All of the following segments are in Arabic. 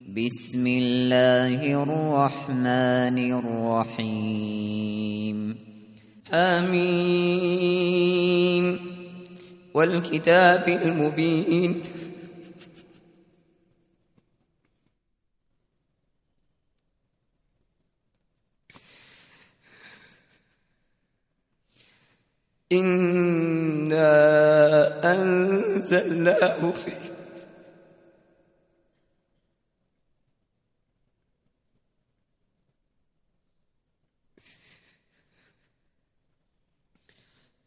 بسم الله الرحمن الرحيم. آمين. والكتاب المبين. إنا أنزلناه في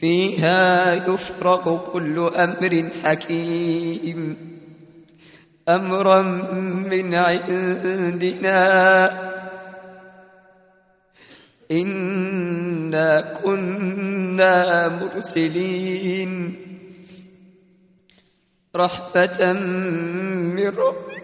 فيها يفرق كل أمر حكيم. أمرا من عندنا. إنا كنا مرسلين. رحمة من ربك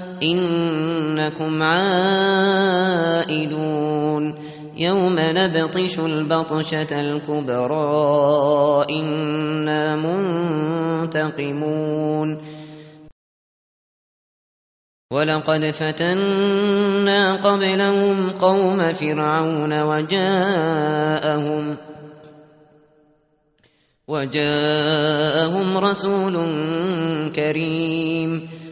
إنكم عائدون. يوم نبطش البطشة الكبرى إنا منتقمون. ولقد فتنا قبلهم قوم فرعون وجاءهم وجاءهم رسول كريم.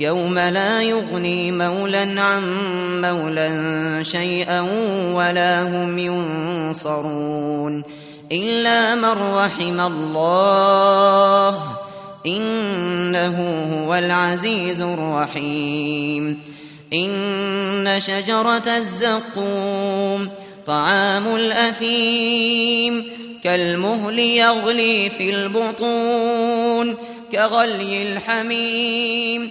يوم لا يغني مولا عن مولا شيئا ولا هم ينصرون إلا من رحم الله إنه هو العزيز الرحيم إن شجرة الزقوم طعام الأثيم كالمهل يغلي في البطون كغلي الحميم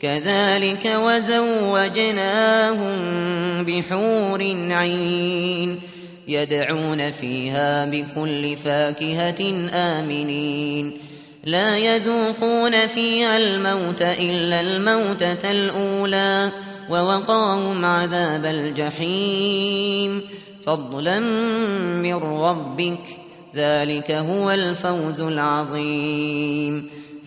كذلك وزوجناهم بحور عين يدعون فيها بكل فاكهة آمنين. لا يذوقون فيها الموت إلا الموتة الأولى ووقاهم عذاب الجحيم. فضلا من ربك ذلك هو الفوز العظيم.